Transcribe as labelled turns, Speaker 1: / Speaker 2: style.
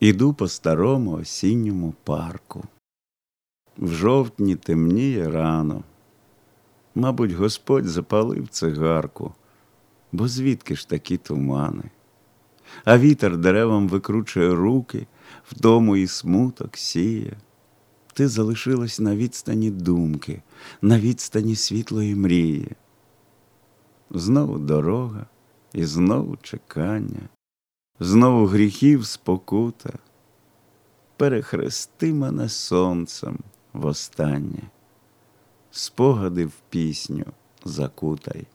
Speaker 1: Іду по старому осінньому парку. В жовтні темніє рано. Мабуть, Господь запалив цигарку, бо звідки ж такі тумани? А вітер деревам викручує руки, вдому і смуток сіє. Ти залишилась на відстані думки, на відстані світлої мрії. Знову дорога і знову чекання, знову гріхів спокута. Перехрести мене сонцем востаннє, спогади в пісню закутай.